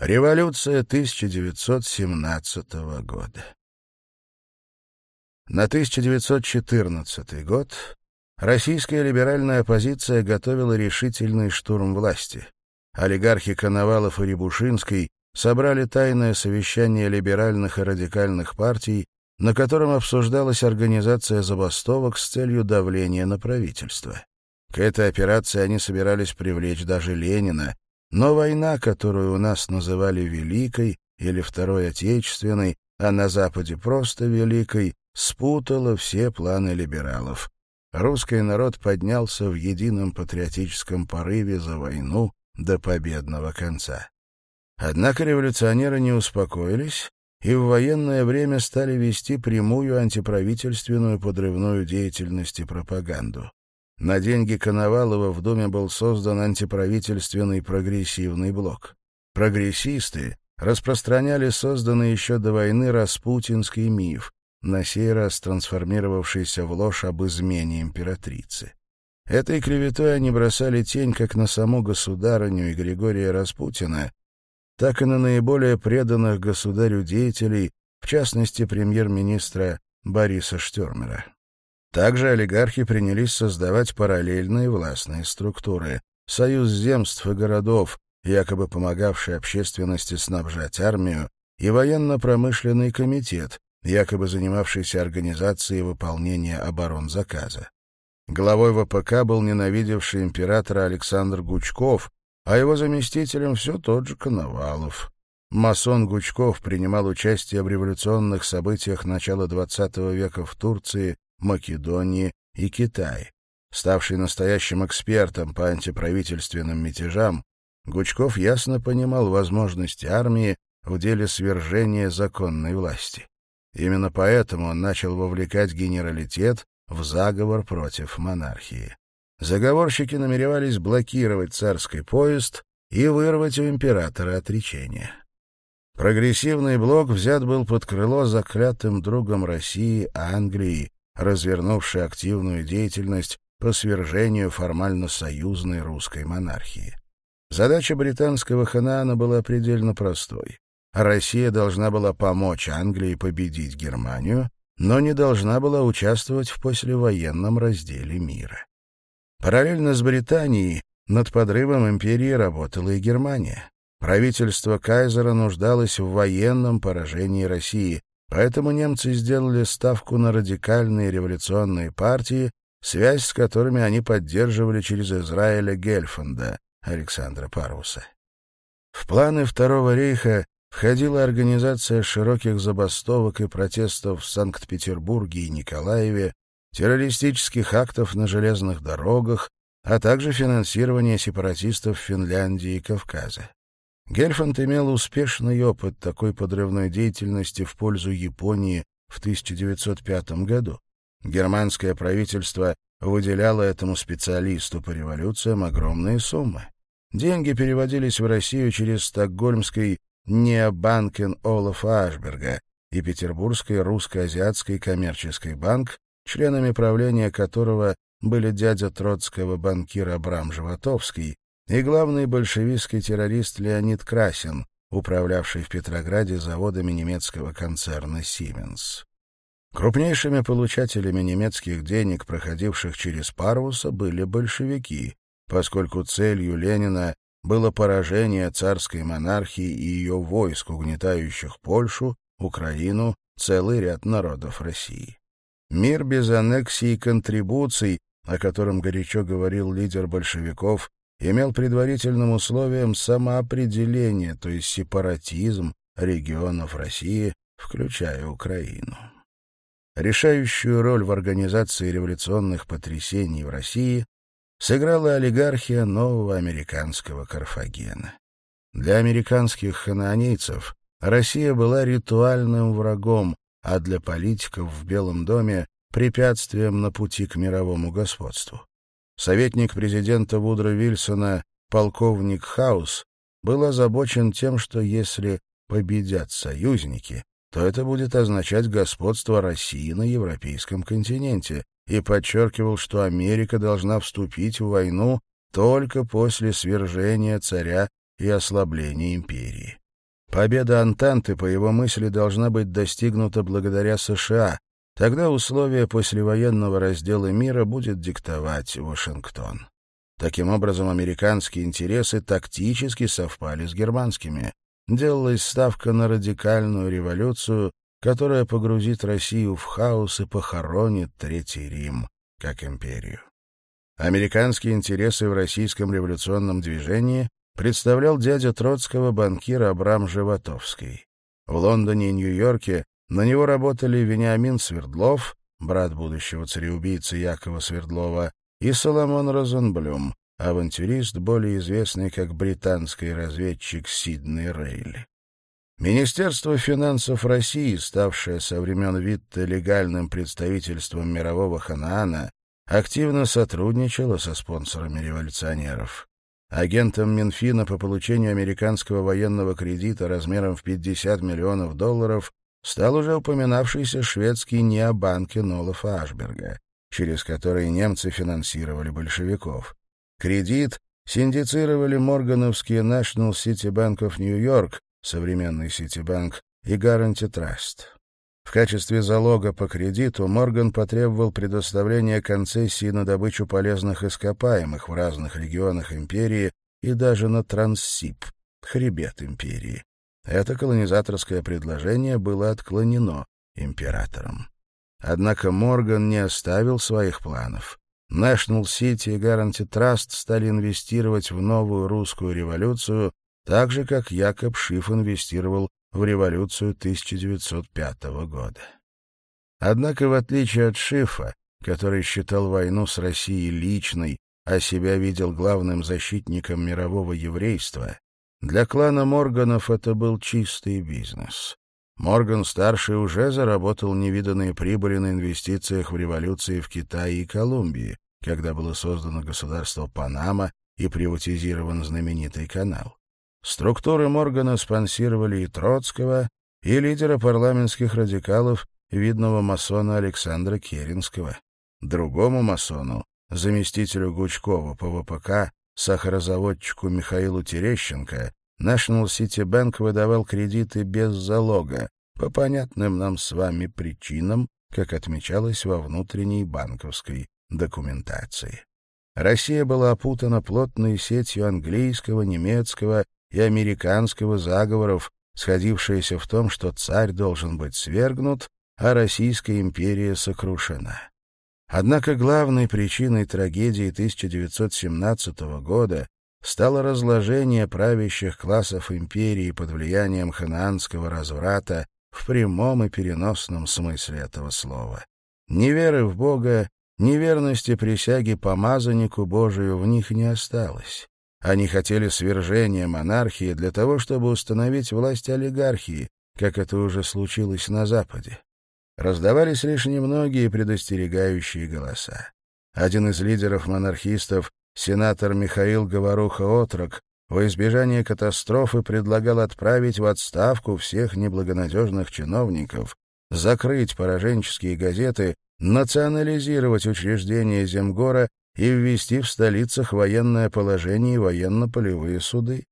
Революция 1917 года. На 1914 год российская либеральная оппозиция готовила решительный штурм власти. Олигархи Коновалов и Рябушинский собрали тайное совещание либеральных и радикальных партий, на котором обсуждалась организация забастовок с целью давления на правительство. К этой операции они собирались привлечь даже Ленина, но война, которую у нас называли Великой или Второй Отечественной, а на Западе просто Великой, спутала все планы либералов. Русский народ поднялся в едином патриотическом порыве за войну до победного конца. Однако революционеры не успокоились и в военное время стали вести прямую антиправительственную подрывную деятельность и пропаганду. На деньги Коновалова в Думе был создан антиправительственный прогрессивный блок. Прогрессисты распространяли созданный еще до войны распутинский миф, на сей раз трансформировавшийся в ложь об измене императрицы. Этой клеветой они бросали тень как на саму государыню и Григория Распутина, так и на наиболее преданных государю деятелей, в частности премьер-министра Бориса Штермера. Также олигархи принялись создавать параллельные властные структуры. Союз земств и городов, якобы помогавший общественности снабжать армию, и военно-промышленный комитет, якобы занимавшийся организацией выполнения оборонзаказа. Главой ВПК был ненавидевший императора Александр Гучков, а его заместителем все тот же Коновалов. Масон Гучков принимал участие в революционных событиях начала XX века в Турции Македонии и Китае. Ставший настоящим экспертом по антиправительственным мятежам, Гучков ясно понимал возможности армии в деле свержения законной власти. Именно поэтому он начал вовлекать генералитет в заговор против монархии. Заговорщики намеревались блокировать царский поезд и вырвать у императора отречение. Прогрессивный блок взят был под крыло заклятым другом России Англии, развернувший активную деятельность по свержению формально союзной русской монархии. Задача британского ханаана была предельно простой. Россия должна была помочь Англии победить Германию, но не должна была участвовать в послевоенном разделе мира. Параллельно с Британией над подрывом империи работала и Германия. Правительство Кайзера нуждалось в военном поражении России, Поэтому немцы сделали ставку на радикальные революционные партии, связь с которыми они поддерживали через Израиля Гельфанда, Александра Паруса. В планы Второго рейха входила организация широких забастовок и протестов в Санкт-Петербурге и Николаеве, террористических актов на железных дорогах, а также финансирование сепаратистов Финляндии и Кавказа. Гельфанд имел успешный опыт такой подрывной деятельности в пользу Японии в 1905 году. Германское правительство выделяло этому специалисту по революциям огромные суммы. Деньги переводились в Россию через стокгольмский Необанкен Олаф Ашберга и Петербургский русско-азиатский коммерческий банк, членами правления которого были дядя троцкого банкира Абрам Животовский и главный большевистский террорист Леонид Красин, управлявший в Петрограде заводами немецкого концерна «Сименс». Крупнейшими получателями немецких денег, проходивших через Парвуса, были большевики, поскольку целью Ленина было поражение царской монархии и ее войск, угнетающих Польшу, Украину, целый ряд народов России. Мир без аннексий и контрибуций, о котором горячо говорил лидер большевиков имел предварительным условием самоопределение, то есть сепаратизм регионов России, включая Украину. Решающую роль в организации революционных потрясений в России сыграла олигархия нового американского Карфагена. Для американских хананейцев Россия была ритуальным врагом, а для политиков в Белом доме — препятствием на пути к мировому господству. Советник президента Вудро Вильсона, полковник Хаус, был озабочен тем, что если победят союзники, то это будет означать господство России на европейском континенте, и подчеркивал, что Америка должна вступить в войну только после свержения царя и ослабления империи. Победа Антанты, по его мысли, должна быть достигнута благодаря США, Тогда условия послевоенного раздела мира будет диктовать Вашингтон. Таким образом, американские интересы тактически совпали с германскими. Делалась ставка на радикальную революцию, которая погрузит Россию в хаос и похоронит Третий Рим как империю. Американские интересы в российском революционном движении представлял дядя Троцкого банкир Абрам Животовский. В Лондоне и Нью-Йорке на него работали Вениамин Свердлов, брат будущего цареубийцы Якова Свердлова, и Соломон Розенблюм, авантюрист, более известный как британский разведчик Сидней Рейли. Министерство финансов России, ставшее со времен Витте легальным представительством мирового Ханаана, активно сотрудничало со спонсорами революционеров. Агентом Минфина по получению американского военного кредита размером в 50 миллионов долларов стал уже упоминавшийся шведский необанкин Олафа Ашберга, через который немцы финансировали большевиков. Кредит синдицировали моргановские National City Bank of New York, современный Ситибанк, и Гаранти Траст. В качестве залога по кредиту Морган потребовал предоставления концессии на добычу полезных ископаемых в разных регионах империи и даже на Транссиб, хребет империи. Это колонизаторское предложение было отклонено императором. Однако Морган не оставил своих планов. National City и Guarantee Trust стали инвестировать в новую русскую революцию, так же, как Якоб Шиф инвестировал в революцию 1905 года. Однако, в отличие от Шифа, который считал войну с Россией личной, а себя видел главным защитником мирового еврейства, для клана Морганов это был чистый бизнес. Морган-старший уже заработал невиданные прибыли на инвестициях в революции в Китае и Колумбии, когда было создано государство Панама и приватизирован знаменитый канал. Структуры Моргана спонсировали и Троцкого, и лидера парламентских радикалов, видного масона Александра Керенского. Другому масону, заместителю Гучкова по ВПК, Сахарозаводчику Михаилу Терещенко National City Bank выдавал кредиты без залога по понятным нам с вами причинам, как отмечалось во внутренней банковской документации. Россия была опутана плотной сетью английского, немецкого и американского заговоров, сходившиеся в том, что царь должен быть свергнут, а Российская империя сокрушена. Однако главной причиной трагедии 1917 года стало разложение правящих классов империи под влиянием ханаанского разврата в прямом и переносном смысле этого слова. Неверы в Бога, неверности присяги помазаннику Божию в них не осталось. Они хотели свержения монархии для того, чтобы установить власть олигархии, как это уже случилось на Западе раздавались лишь немногие предостерегающие голоса. Один из лидеров монархистов, сенатор Михаил Говоруха-Отрок, во избежание катастрофы предлагал отправить в отставку всех неблагонадежных чиновников, закрыть пораженческие газеты, национализировать учреждения Земгора и ввести в столицах военное положение и военно-полевые суды.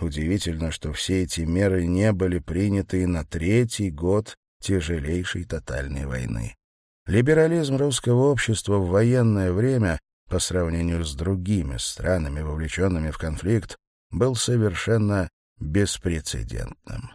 Удивительно, что все эти меры не были приняты и на третий год тяжелейшей тотальной войны. Либерализм русского общества в военное время, по сравнению с другими странами, вовлеченными в конфликт, был совершенно беспрецедентным.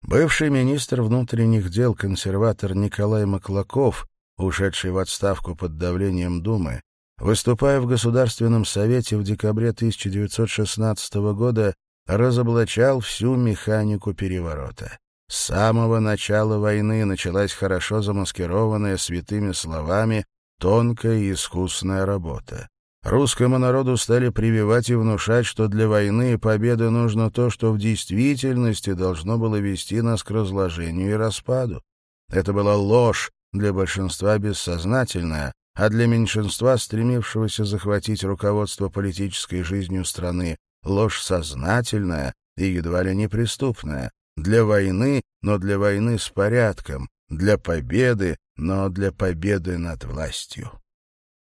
Бывший министр внутренних дел консерватор Николай Маклаков, ушедший в отставку под давлением Думы, выступая в Государственном совете в декабре 1916 года, разоблачал всю механику переворота. С самого начала войны началась хорошо замаскированная святыми словами тонкая и искусная работа. Русскому народу стали прививать и внушать, что для войны и победы нужно то, что в действительности должно было вести нас к разложению и распаду. Это была ложь, для большинства бессознательная, а для меньшинства, стремившегося захватить руководство политической жизнью страны, ложь сознательная и едва ли неприступная, для войны, но для войны с порядком. Для победы, но для победы над властью.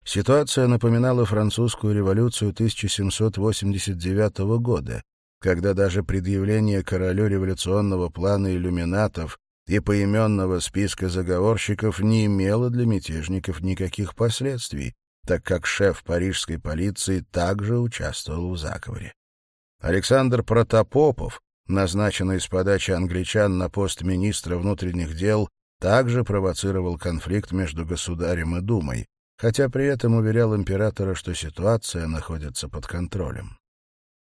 Ситуация напоминала французскую революцию 1789 года, когда даже предъявление королю революционного плана иллюминатов и поименного списка заговорщиков не имело для мятежников никаких последствий, так как шеф парижской полиции также участвовал в заговоре. Александр Протопопов, назначенный с подачи англичан на пост министра внутренних дел, также провоцировал конфликт между государем и Думой, хотя при этом уверял императора, что ситуация находится под контролем.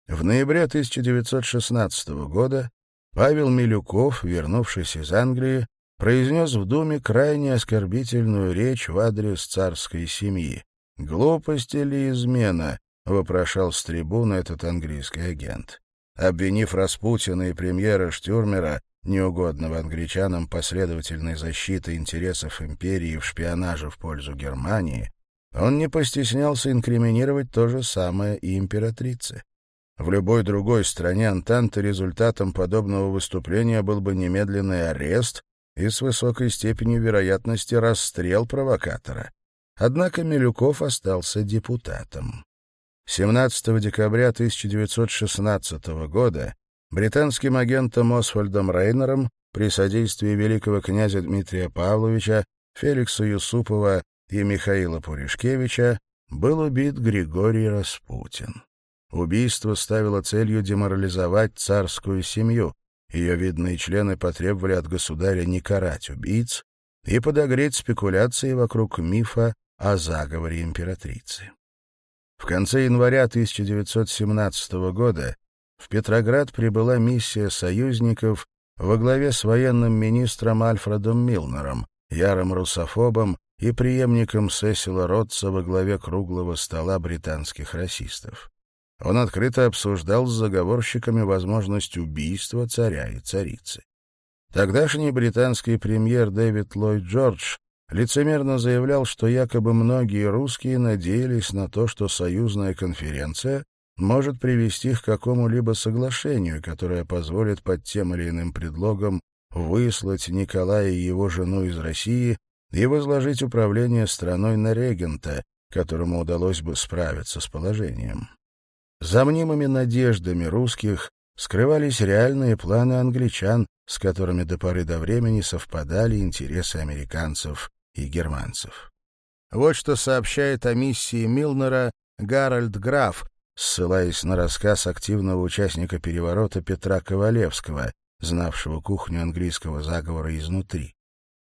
В ноябре 1916 года Павел Милюков, вернувшись из Англии, произнес в Думе крайне оскорбительную речь в адрес царской семьи. «Глупость или измена?» — вопрошал с трибуны этот английский агент обвинив Распутина и премьера Штюрмера, неугодного англичанам последовательной защиты интересов империи в шпионаже в пользу Германии, он не постеснялся инкриминировать то же самое и императрице. В любой другой стране Антанты результатом подобного выступления был бы немедленный арест и с высокой степенью вероятности расстрел провокатора. Однако Милюков остался депутатом. 17 декабря 1916 года британским агентом Освальдом Рейнером при содействии великого князя Дмитрия Павловича, Феликса Юсупова и Михаила Пуришкевича был убит Григорий Распутин. Убийство ставило целью деморализовать царскую семью. Ее видные члены потребовали от государя не карать убийц и подогреть спекуляции вокруг мифа о заговоре императрицы. В конце января 1917 года в Петроград прибыла миссия союзников во главе с военным министром Альфредом Милнером, ярым русофобом и преемником Сесила Ротца во главе круглого стола британских расистов. Он открыто обсуждал с заговорщиками возможность убийства царя и царицы. Тогдашний британский премьер Дэвид Ллойд Джордж лицемерно заявлял, что якобы многие русские надеялись на то, что союзная конференция может привести к какому-либо соглашению, которое позволит под тем или иным предлогом выслать Николая и его жену из России и возложить управление страной на регента, которому удалось бы справиться с положением. За мнимыми надеждами русских скрывались реальные планы англичан, с которыми до поры до времени совпадали интересы американцев и германцев. Вот что сообщает о миссии Милнера Гарольд Граф, ссылаясь на рассказ активного участника переворота Петра Ковалевского, знавшего кухню английского заговора изнутри.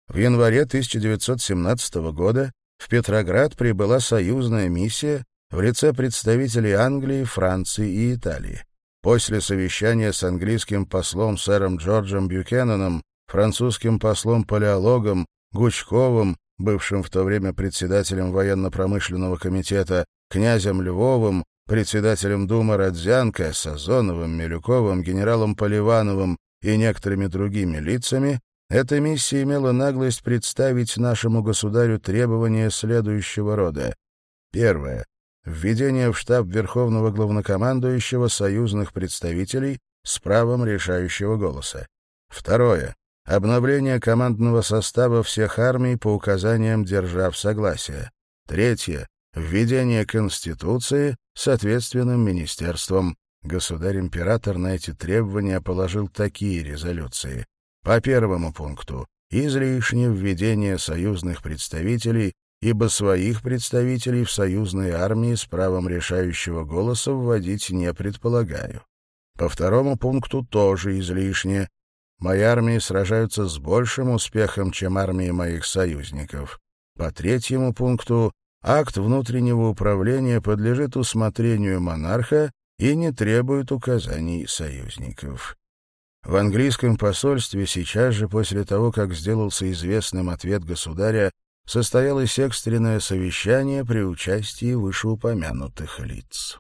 В январе 1917 года в Петроград прибыла союзная миссия в лице представителей Англии, Франции и Италии. После совещания с английским послом сэром Джорджем Бюкенаном, французским послом-палеологом Гучковым, бывшим в то время председателем военно-промышленного комитета, князем Львовым, председателем Думы Радзянко, Сазоновым, Милюковым, генералом Поливановым и некоторыми другими лицами, эта миссия имела наглость представить нашему государю требования следующего рода. Первое. Введение в штаб Верховного Главнокомандующего союзных представителей с правом решающего голоса. Второе. Обновление командного состава всех армий по указаниям держав согласия. Третье. Введение Конституции соответственным ответственным министерством. Государь-император на эти требования положил такие резолюции. По первому пункту. Излишне введение союзных представителей ибо своих представителей в союзной армии с правом решающего голоса вводить не предполагаю. По второму пункту тоже излишне мои армии сражаются с большим успехом, чем армии моих союзников. По третьему пункту, акт внутреннего управления подлежит усмотрению монарха и не требует указаний союзников. В английском посольстве сейчас же после того, как сделался известным ответ государя, состоялось экстренное совещание при участии вышеупомянутых лиц.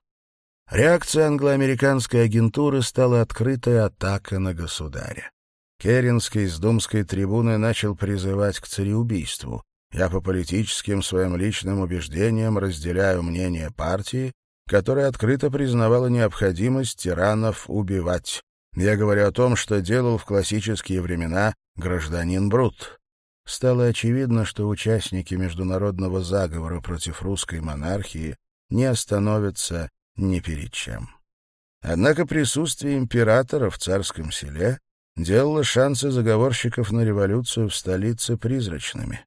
Реакция англоамериканской агентуры стала открытая атака на государя. Керенский с думской трибуны начал призывать к цареубийству. Я по политическим своим личным убеждениям разделяю мнение партии, которая открыто признавала необходимость тиранов убивать. Я говорю о том, что делал в классические времена гражданин Брут. Стало очевидно, что участники международного заговора против русской монархии не остановятся ни перед чем. Однако присутствие императора в царском селе делало шансы заговорщиков на революцию в столице призрачными.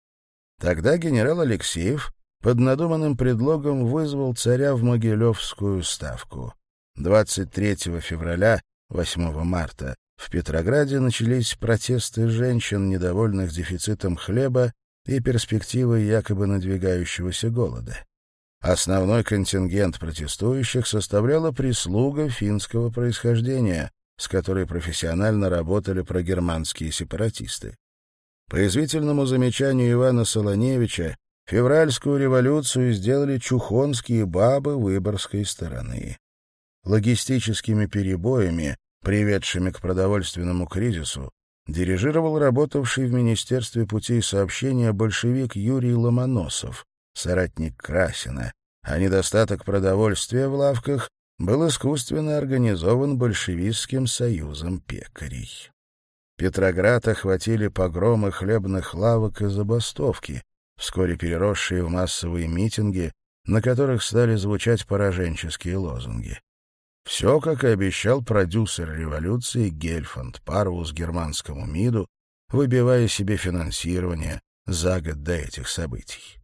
Тогда генерал Алексеев под надуманным предлогом вызвал царя в Могилевскую ставку. 23 февраля, 8 марта, в Петрограде начались протесты женщин, недовольных дефицитом хлеба и перспективой якобы надвигающегося голода. Основной контингент протестующих составляла прислуга финского происхождения, с которой профессионально работали прогерманские сепаратисты. По извительному замечанию Ивана Солоневича, февральскую революцию сделали чухонские бабы выборской стороны. Логистическими перебоями, приведшими к продовольственному кризису, дирижировал работавший в Министерстве путей сообщения большевик Юрий Ломоносов, соратник Красина, а недостаток продовольствия в лавках был искусственно организован большевистским союзом пекарей. Петроград охватили погромы хлебных лавок и забастовки, вскоре переросшие в массовые митинги, на которых стали звучать пораженческие лозунги. Все, как и обещал продюсер революции Гельфанд Парвус германскому МИДу, выбивая себе финансирование за год до этих событий.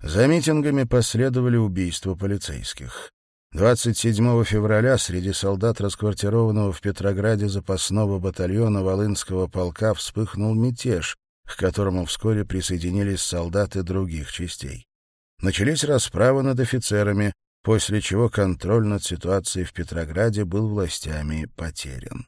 За митингами последовали убийства полицейских. 27 февраля среди солдат, расквартированного в Петрограде запасного батальона Волынского полка, вспыхнул мятеж, к которому вскоре присоединились солдаты других частей. Начались расправы над офицерами, после чего контроль над ситуацией в Петрограде был властями потерян.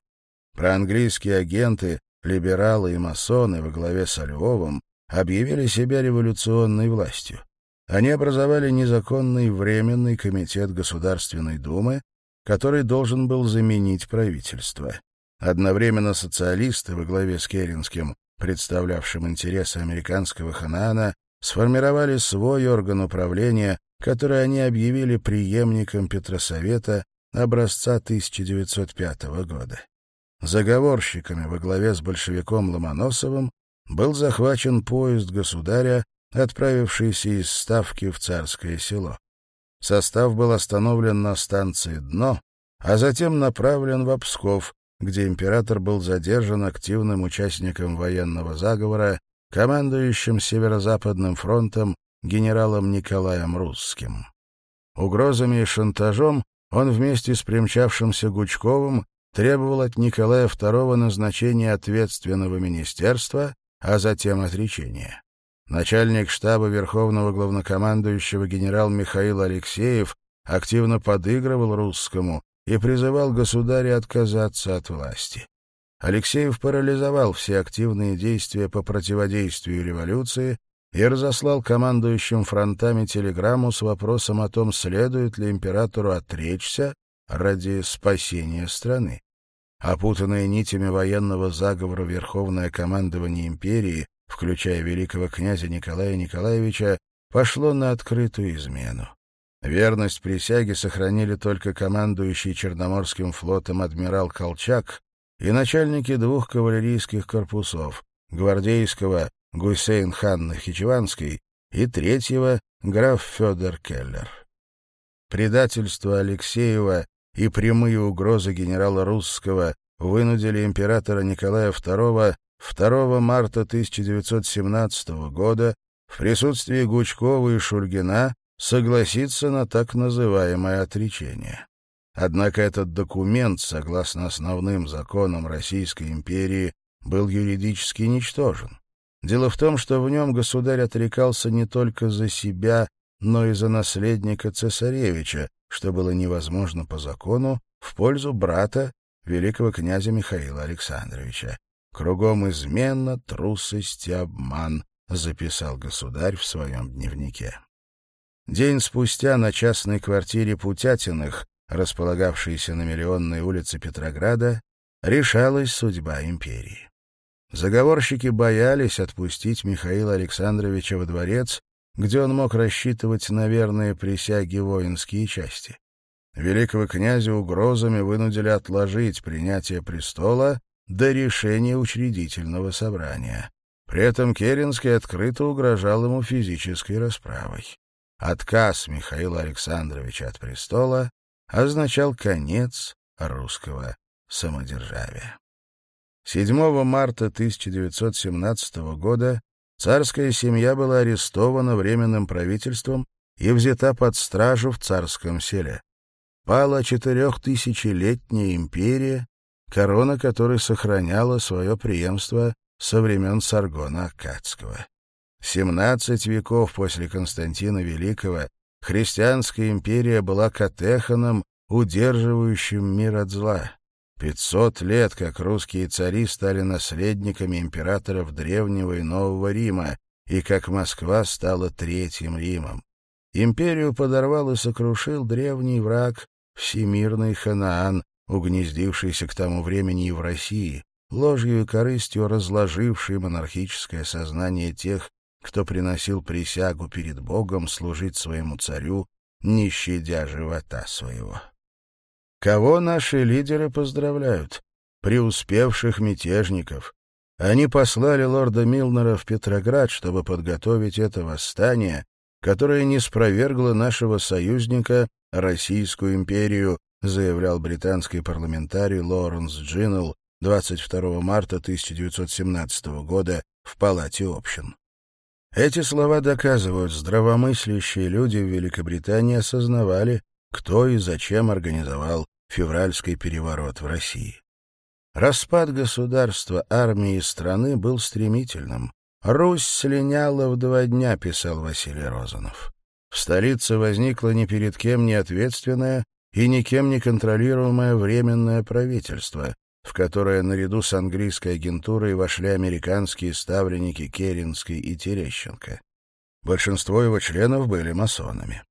Проанглийские агенты, либералы и масоны во главе со Львовым объявили себя революционной властью. Они образовали незаконный Временный комитет Государственной Думы, который должен был заменить правительство. Одновременно социалисты во главе с Керенским, представлявшим интересы американского Ханаана, сформировали свой орган управления, который они объявили преемником Петросовета образца 1905 года. Заговорщиками во главе с большевиком Ломоносовым был захвачен поезд государя, Отправившийся из Ставки в Царское село. Состав был остановлен на станции «Дно», а затем направлен в Псков, где император был задержан активным участником военного заговора, командующим Северо-Западным фронтом генералом Николаем Русским. Угрозами и шантажом он вместе с примчавшимся Гучковым требовал от Николая II назначения ответственного министерства, а затем отречения начальник штаба Верховного Главнокомандующего генерал Михаил Алексеев активно подыгрывал русскому и призывал государя отказаться от власти. Алексеев парализовал все активные действия по противодействию революции и разослал командующим фронтами телеграмму с вопросом о том, следует ли императору отречься ради спасения страны. Опутанное нитями военного заговора Верховное командование империи включая великого князя Николая Николаевича, пошло на открытую измену. Верность присяге сохранили только командующий Черноморским флотом адмирал Колчак и начальники двух кавалерийских корпусов — гвардейского Гусейн хан Нахичеванский и третьего граф Федор Келлер. Предательство Алексеева и прямые угрозы генерала Русского вынудили императора Николая II 2 марта 1917 года в присутствии Гучкова и Шульгина согласиться на так называемое отречение. Однако этот документ, согласно основным законам Российской империи, был юридически ничтожен. Дело в том, что в нем государь отрекался не только за себя, но и за наследника цесаревича, что было невозможно по закону, в пользу брата, великого князя Михаила Александровича. Кругом измена, трусость и обман, записал государь в своем дневнике. День спустя на частной квартире Путятиных, располагавшейся на Миллионной улице Петрограда, решалась судьба империи. Заговорщики боялись отпустить Михаила Александровича во дворец, где он мог рассчитывать на верные присяги воинские части. Великого князя угрозами вынудили отложить принятие престола до решения учредительного собрания. При этом Керенский открыто угрожал ему физической расправой. Отказ Михаила Александровича от престола означал конец русского самодержавия. 7 марта 1917 года царская семья была арестована временным правительством и взята под стражу в царском селе. Пала четырехтысячелетняя империя, корона которой сохраняла свое преемство со времен Саргона Аккадского. 17 веков после Константина Великого христианская империя была катеханом, удерживающим мир от зла. 500 лет, как русские цари стали наследниками императоров Древнего и Нового Рима, и как Москва стала Третьим Римом. Империю подорвал и сокрушил древний враг, всемирный Ханаан, угнездившийся к тому времени и в России, ложью и корыстью разложивший монархическое сознание тех, кто приносил присягу перед Богом служить своему царю, не щадя живота своего. Кого наши лидеры поздравляют? Преуспевших мятежников. Они послали лорда Милнера в Петроград, чтобы подготовить это восстание, которое не спровергло нашего союзника, Российскую империю, заявлял британский парламентарий Лоренс Джиннелл 22 марта 1917 года в Палате общин. Эти слова доказывают, здравомыслящие люди в Великобритании осознавали, кто и зачем организовал февральский переворот в России. Распад государства, армии и страны был стремительным. «Русь слиняла в два дня», — писал Василий Розанов. В столице возникла ни перед кем не ответственная, и никем не контролируемое временное правительство, в которое наряду с английской агентурой вошли американские ставленники Керенский и Терещенко. Большинство его членов были масонами.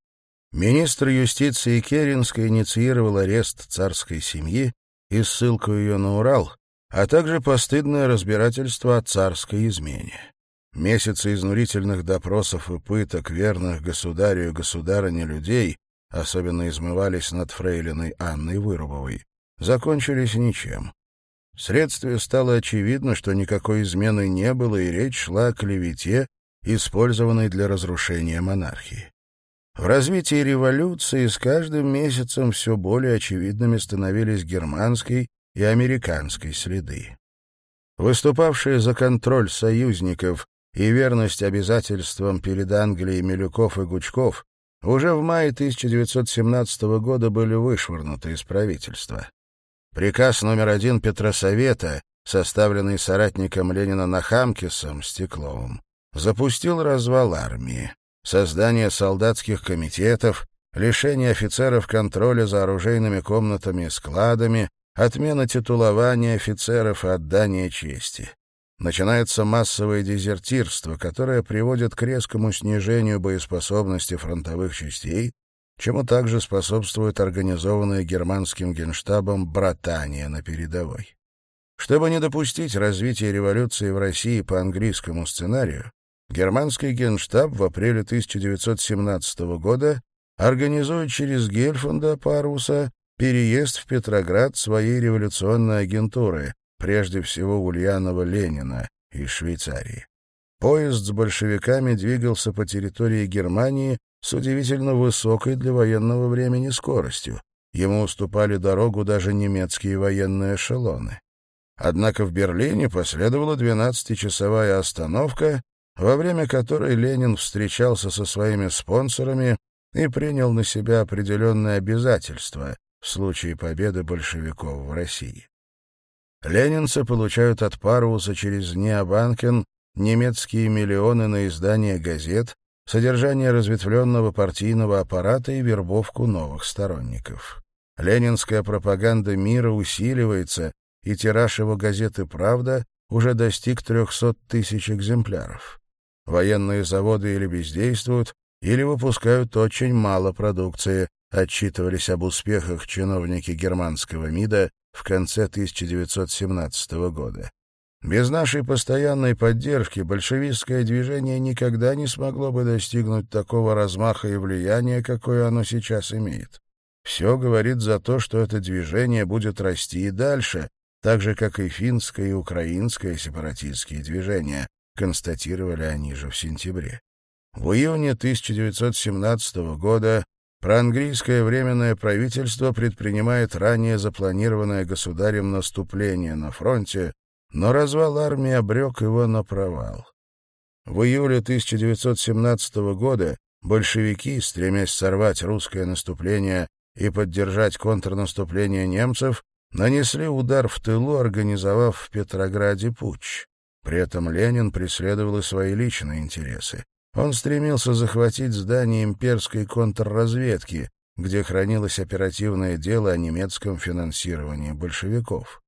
Министр юстиции Керенская инициировал арест царской семьи и ссылку ее на Урал, а также постыдное разбирательство о царской измене. Месяцы изнурительных допросов и пыток верных государю и государыне людей особенно измывались над фрейлиной Анной Вырубовой, закончились ничем. Следствию стало очевидно, что никакой измены не было, и речь шла о клевете, использованной для разрушения монархии. В развитии революции с каждым месяцем все более очевидными становились германской и американской следы. Выступавшие за контроль союзников и верность обязательствам перед Англией Милюков и Гучков уже в мае 1917 года были вышвырнуты из правительства. Приказ номер один Петросовета, составленный соратником Ленина Нахамкисом Стекловым, запустил развал армии, создание солдатских комитетов, лишение офицеров контроля за оружейными комнатами и складами, отмена титулования офицеров и отдание чести начинается массовое дезертирство, которое приводит к резкому снижению боеспособности фронтовых частей, чему также способствует организованное германским генштабом братание на передовой. Чтобы не допустить развития революции в России по английскому сценарию, германский генштаб в апреле 1917 года организует через Гельфанда Паруса переезд в Петроград своей революционной агентуры, прежде всего Ульянова Ленина из Швейцарии. Поезд с большевиками двигался по территории Германии с удивительно высокой для военного времени скоростью. Ему уступали дорогу даже немецкие военные эшелоны. Однако в Берлине последовала 12-часовая остановка, во время которой Ленин встречался со своими спонсорами и принял на себя определенные обязательства в случае победы большевиков в России. Ленинцы получают от Паруса через Необанкен немецкие миллионы на издание газет, содержание разветвленного партийного аппарата и вербовку новых сторонников. Ленинская пропаганда мира усиливается, и тираж его газеты «Правда» уже достиг 300 тысяч экземпляров. Военные заводы или бездействуют, или выпускают очень мало продукции, отчитывались об успехах чиновники германского МИДа в конце 1917 года. Без нашей постоянной поддержки большевистское движение никогда не смогло бы достигнуть такого размаха и влияния, какое оно сейчас имеет. Все говорит за то, что это движение будет расти и дальше, так же, как и финское и украинское сепаратистские движения, констатировали они же в сентябре. В июне 1917 года Проанглийское временное правительство предпринимает ранее запланированное государем наступление на фронте, но развал армии обрек его на провал. В июле 1917 года большевики, стремясь сорвать русское наступление и поддержать контрнаступление немцев, нанесли удар в тылу, организовав в Петрограде путч. При этом Ленин преследовал и свои личные интересы. Он стремился захватить здание имперской контрразведки, где хранилось оперативное дело о немецком финансировании большевиков.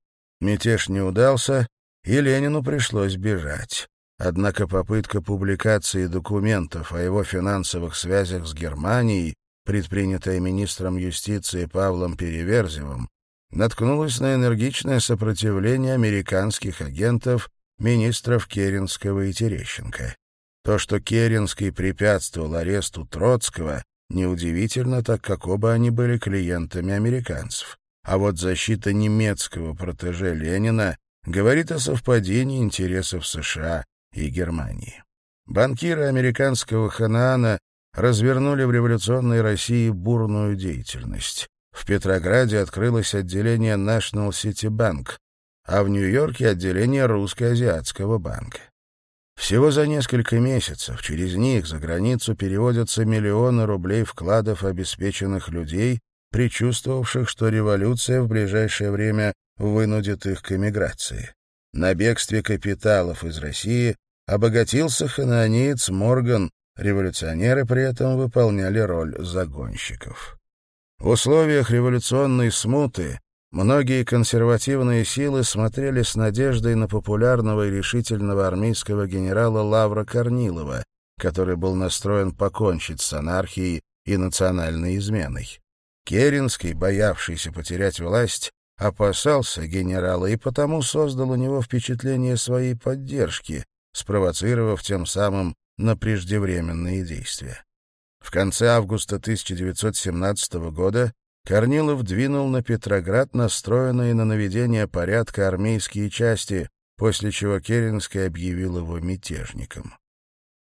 Мятеж не удался, и Ленину пришлось бежать. Однако попытка публикации документов о его финансовых связях с Германией, предпринятая министром юстиции Павлом Переверзевым, наткнулась на энергичное сопротивление американских агентов, министров Керенского и Терещенко. То, что Керенский препятствовал аресту Троцкого, неудивительно, так как оба они были клиентами американцев. А вот защита немецкого протеже Ленина говорит о совпадении интересов США и Германии. Банкиры американского Ханаана развернули в революционной России бурную деятельность. В Петрограде открылось отделение National City Bank, а в Нью-Йорке отделение Русско-Азиатского банка. Всего за несколько месяцев через них за границу переводятся миллионы рублей вкладов обеспеченных людей, предчувствовавших, что революция в ближайшее время вынудит их к эмиграции. На бегстве капиталов из России обогатился хананиец Морган, революционеры при этом выполняли роль загонщиков. В условиях революционной смуты Многие консервативные силы смотрели с надеждой на популярного и решительного армейского генерала Лавра Корнилова, который был настроен покончить с анархией и национальной изменой. Керенский, боявшийся потерять власть, опасался генерала и потому создал у него впечатление своей поддержки, спровоцировав тем самым на преждевременные действия. В конце августа 1917 года Корнилов двинул на Петроград настроенные на наведение порядка армейские части, после чего Керенский объявил его мятежником.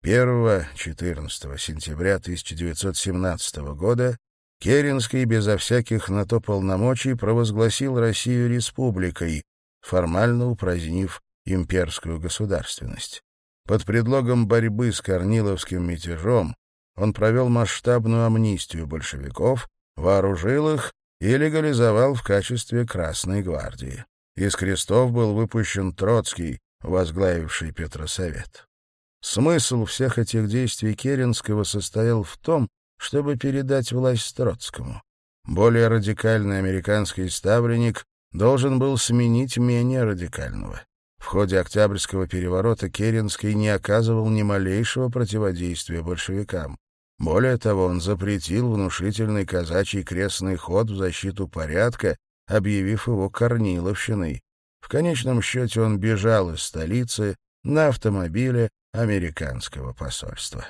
1-14 сентября 1917 года Керенский безо всяких на то полномочий провозгласил Россию республикой, формально упразднив имперскую государственность. Под предлогом борьбы с корниловским мятежом он провел масштабную амнистию большевиков, вооружил их и легализовал в качестве Красной гвардии. Из крестов был выпущен Троцкий, возглавивший Петросовет. Смысл всех этих действий Керенского состоял в том, чтобы передать власть Троцкому. Более радикальный американский ставленник должен был сменить менее радикального. В ходе Октябрьского переворота Керенский не оказывал ни малейшего противодействия большевикам. Более того, он запретил внушительный казачий крестный ход в защиту порядка, объявив его Корниловщиной. В конечном счете он бежал из столицы на автомобиле американского посольства.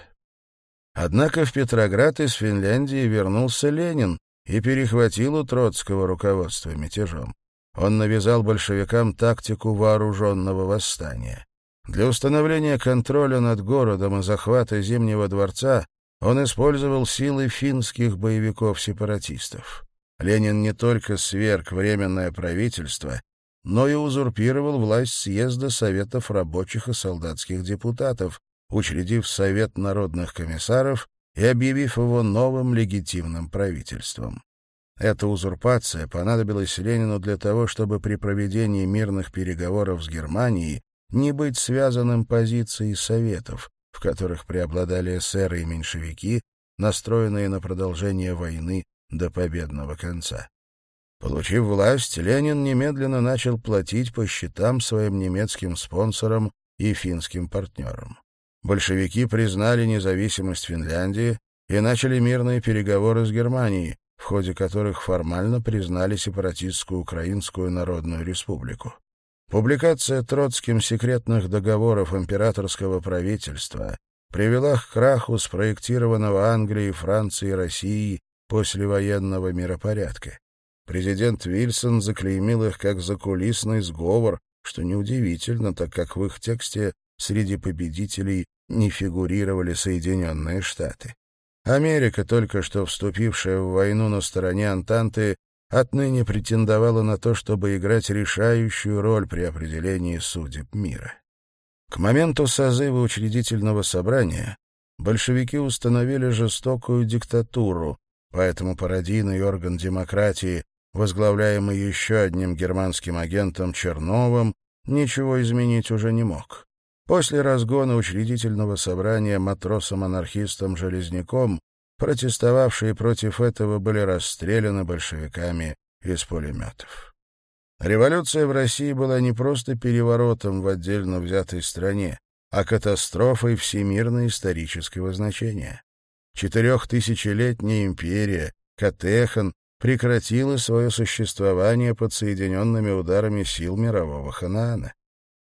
Однако в Петроград из Финляндии вернулся Ленин и перехватил у Троцкого руководство мятежом. Он навязал большевикам тактику вооруженного восстания. Для установления контроля над городом и захвата Зимнего дворца он использовал силы финских боевиков-сепаратистов. Ленин не только сверг Временное правительство, но и узурпировал власть съезда Советов рабочих и солдатских депутатов, учредив Совет народных комиссаров и объявив его новым легитимным правительством. Эта узурпация понадобилась Ленину для того, чтобы при проведении мирных переговоров с Германией не быть связанным позицией Советов, в которых преобладали эсеры и меньшевики, настроенные на продолжение войны до победного конца. Получив власть, Ленин немедленно начал платить по счетам своим немецким спонсорам и финским партнерам. Большевики признали независимость Финляндии и начали мирные переговоры с Германией, в ходе которых формально признали сепаратистскую Украинскую Народную Республику. Публикация Троцким секретных договоров императорского правительства привела к краху спроектированного Англией, Францией и Россией послевоенного миропорядка. Президент Вильсон заклеймил их как закулисный сговор, что неудивительно, так как в их тексте среди победителей не фигурировали Соединенные Штаты. Америка, только что вступившая в войну на стороне Антанты, отныне претендовала на то, чтобы играть решающую роль при определении судеб мира. К моменту созыва учредительного собрания большевики установили жестокую диктатуру, поэтому пародийный орган демократии, возглавляемый еще одним германским агентом Черновым, ничего изменить уже не мог. После разгона учредительного собрания матросом-анархистом Железняком Протестовавшие против этого были расстреляны большевиками из пулеметов. Революция в России была не просто переворотом в отдельно взятой стране, а катастрофой всемирно-исторического значения. Четырехтысячелетняя империя, Катехан, прекратила свое существование под соединенными ударами сил мирового Ханаана.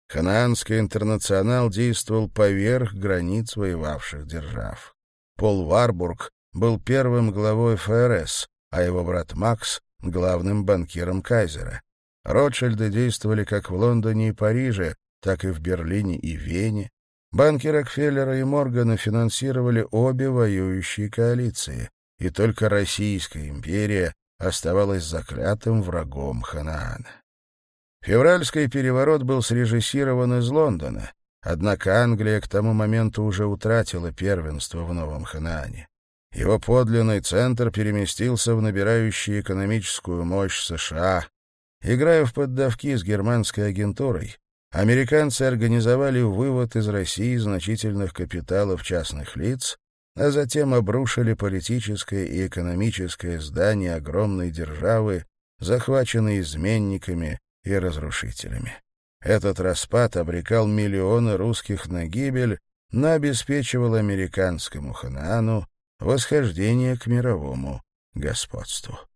Ханаанский интернационал действовал поверх границ воевавших держав. Пол Варбург был первым главой ФРС, а его брат Макс — главным банкиром Кайзера. Ротшильды действовали как в Лондоне и Париже, так и в Берлине и Вене. Банки Рокфеллера и Моргана финансировали обе воюющие коалиции, и только Российская империя оставалась заклятым врагом Ханаана. Февральский переворот был срежиссирован из Лондона, однако Англия к тому моменту уже утратила первенство в Новом Ханаане. Его подлинный центр переместился в набирающую экономическую мощь США. Играя в поддавки с германской агентурой, американцы организовали вывод из России значительных капиталов частных лиц, а затем обрушили политическое и экономическое здание огромной державы, захваченной изменниками и разрушителями. Этот распад обрекал миллионы русских на гибель, но обеспечивал американскому ханаану восхождение к мировому господству.